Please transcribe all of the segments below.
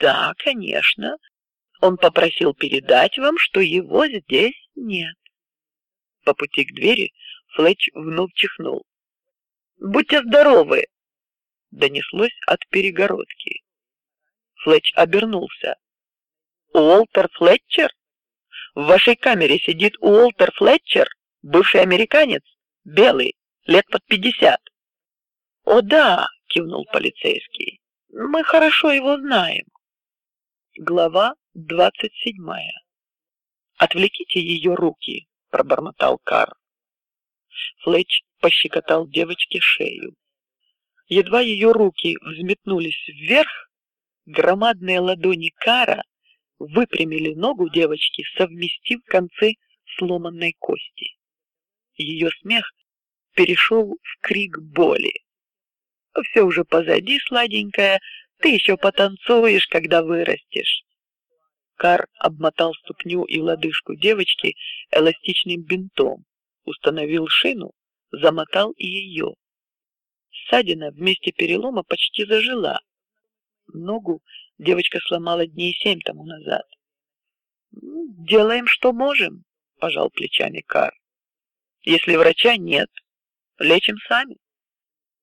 Да, конечно. Он попросил передать вам, что его здесь нет. По пути к двери Флетч вновь чихнул. Будьте здоровы! Донеслось от перегородки. Флетч обернулся. Уолтер Флетчер? В вашей камере сидит Уолтер Флетчер, бывший американец, белый, лет под пятьдесят. О да, кивнул полицейский. Мы хорошо его знаем. Глава двадцать седьмая. Отвлеките ее руки, пробормотал Кар. Флетч пощекотал девочке шею. Едва ее руки взметнулись вверх, громадные ладони Кара выпрямили ногу девочки, совместив концы сломанной кости. Ее смех перешел в крик боли. Все уже позади, сладенькая. Ты еще потанцуешь, когда вырастешь. Кар обмотал ступню и лодыжку девочки эластичным бинтом, установил шину, замотал и ее. Ссадина вместе перелома почти зажила. Ногу девочка сломала дней семь тому назад. Делаем, что можем, пожал плечами Кар. Если врача нет, лечим сами.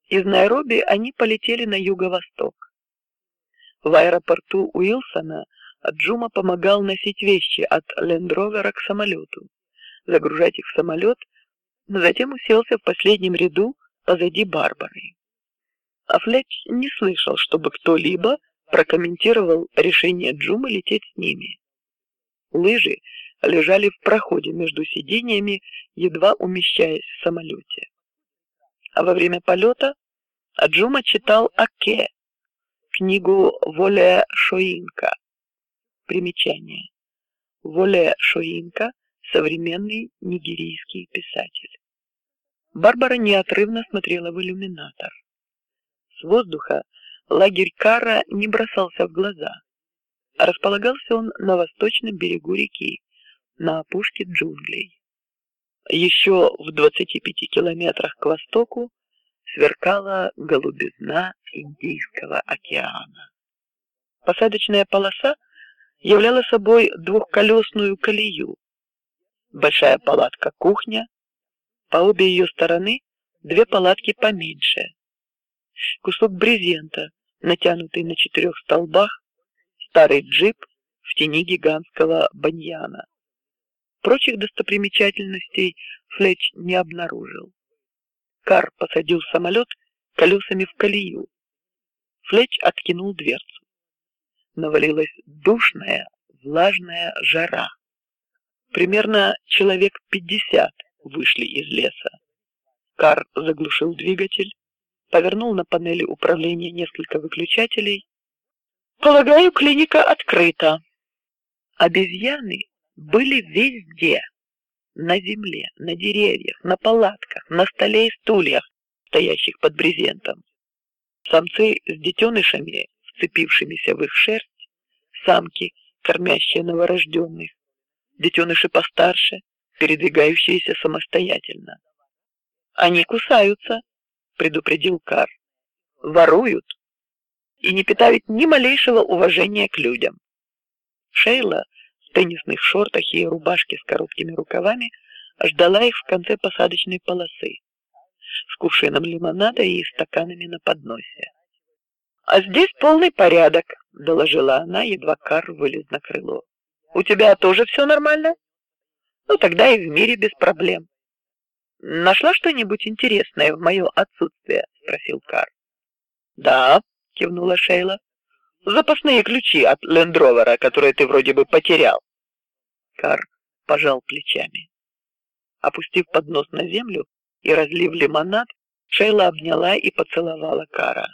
Из Найроби они полетели на юго-восток. В аэропорту Уилсона Джума помогал носить вещи от Лендровера к самолету, загружать их в самолет, но затем уселся в последнем ряду позади Барбары. А Флетч не слышал, чтобы кто-либо прокомментировал решение Джума лететь с ними. Лыжи лежали в проходе между сидениями, едва умещаясь в самолете а во время полета Аджума читал Аке, книгу Воле Шоинка. Примечание. Воле Шоинка – современный нигерийский писатель. Барбара неотрывно смотрела в иллюминатор. С воздуха лагерь Кара не бросался в глаза. Располагался он на восточном берегу реки, на опушке джунглей. Еще в двадцати пяти километрах к востоку сверкала голубизна Индийского океана. Посадочная полоса являла собой двухколесную колею. Большая палатка кухня, по обе ее стороны две палатки поменьше, кусок брезента, натянутый на четырех столбах, старый джип в тени гигантского баньяна. Прочих достопримечательностей Флетч не обнаружил. Кар посадил самолет колесами в колею. Флетч откинул дверцу. Навалилась душная, влажная жара. Примерно человек пятьдесят вышли из леса. Кар заглушил двигатель, повернул на панели управления несколько выключателей. Полагаю, клиника открыта. Обезьяны были везде, на земле, на деревьях, на палатках, на столе и стульях, стоящих под брезентом. Самцы с детенышами, вцепившимися в их шерсть, самки, кормящие новорожденных, детеныши постарше, передвигающиеся самостоятельно. Они кусаются, предупредил Кар, воруют и не питают ни малейшего уважения к людям. Шейла теннисных шортах и рубашке с короткими рукавами ждала их в конце посадочной полосы с кувшином лимонада и стаканами на подносе. А здесь полный порядок, доложила она, едва Кар вылез на крыло. У тебя тоже все нормально? Ну тогда и в мире без проблем. Нашла что-нибудь интересное в мое отсутствие? спросил Кар. Да, кивнула Шейла. Запасные ключи от Лендровера, которые ты вроде бы потерял. Кар пожал плечами. Опустив поднос на землю и разлив лимонад, Шейла обняла и поцеловала Кара.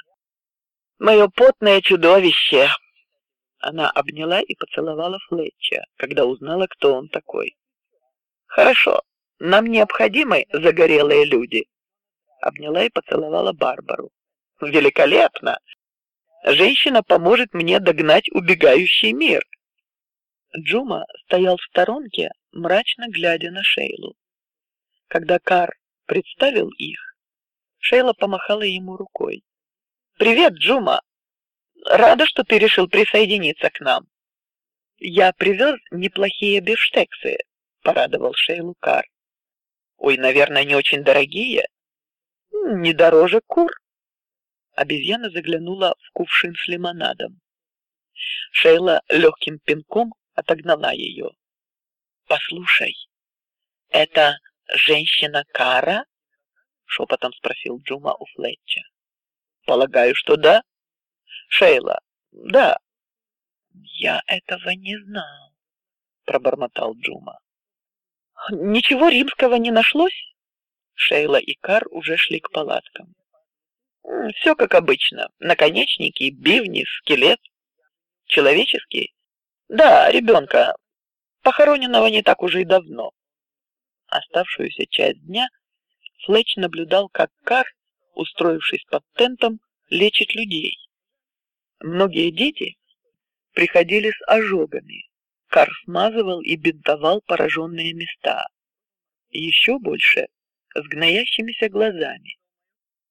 Мое потное чудовище. Она обняла и поцеловала Флетча, когда узнала, кто он такой. Хорошо, нам необходимы загорелые люди. Обняла и поцеловала Барбару. Великолепно. Женщина поможет мне догнать убегающий мир. Джума стоял в сторонке, мрачно глядя на Шейлу. Когда Кар представил их, Шейла помахала ему рукой. Привет, Джума. Рада, что ты решил присоединиться к нам. Я привез неплохие бифштексы, порадовал Шейлу Кар. Ой, наверное, не очень дорогие. Не дороже кур. Обезьяна заглянула в кувшин с лимонадом. Шейла легким пинком отогнала ее. Послушай, это женщина Кара? Шепотом спросил Джума у Флетча. Полагаю, что да. Шейла, да. Я этого не знал, пробормотал Джума. Ничего римского не нашлось. Шейла и Кар уже шли к палаткам. Все как обычно: наконечники, бивни, скелет, человеческий. Да, ребенка, похороненного не так уже и давно. Оставшуюся часть дня Флетч наблюдал, как Кар, устроившись под тентом, лечит людей. Многие дети приходили с ожогами. Кар смазывал и бинтовал пораженные места. Еще больше с гноящимися глазами.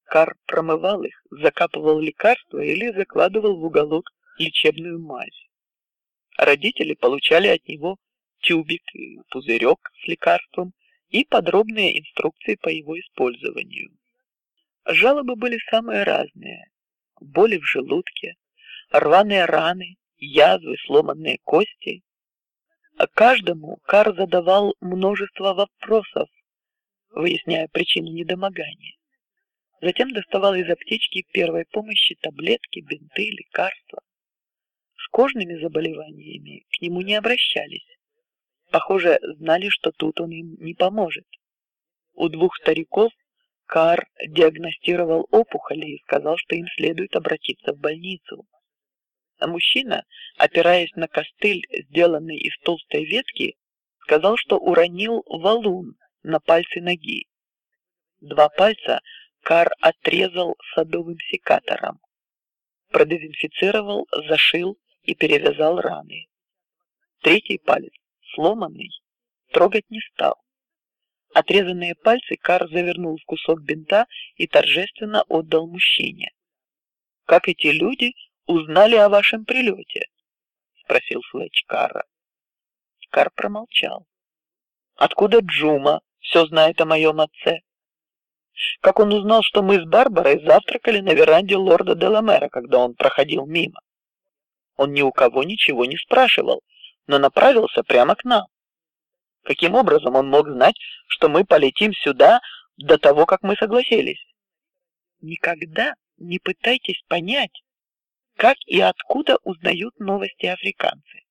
Кар промывал их, закапывал лекарства или закладывал в уголок лечебную мазь. Родители получали от него тюбик и пузырек с лекарством и подробные инструкции по его использованию. Жалобы были самые разные: боли в желудке, рваные раны, язвы, сломанные кости. Каждому Кар задавал множество вопросов, выясняя причину недомогания. Затем доставал из аптечки первой помощи таблетки, бинты, лекарства. Кожными заболеваниями к нему не обращались. Похоже, знали, что тут он им не поможет. У двух стариков Кар диагностировал опухоли и сказал, что им следует обратиться в больницу. А мужчина, опираясь на костыль, сделанный из толстой ветки, сказал, что уронил валун на пальцы ноги. Два пальца Кар отрезал садовым секатором, продезинфицировал, зашил и перевязал раны. Третий палец, сломанный, трогать не стал. Отрезанные пальцы Кар завернул в кусок бинта и торжественно отдал мужчине. Как эти люди узнали о вашем прилете? спросил Флетч Карра. Кар промолчал. Откуда Джума все знает о моем отце? Как он узнал, что мы с Барбарой завтракали на веранде лорда Деламера, когда он проходил мимо? Он ни у кого ничего не спрашивал, но направился прямо к нам. Каким образом он мог знать, что мы полетим сюда до того, как мы согласились? Никогда не пытайтесь понять, как и откуда узнают новости африканцы.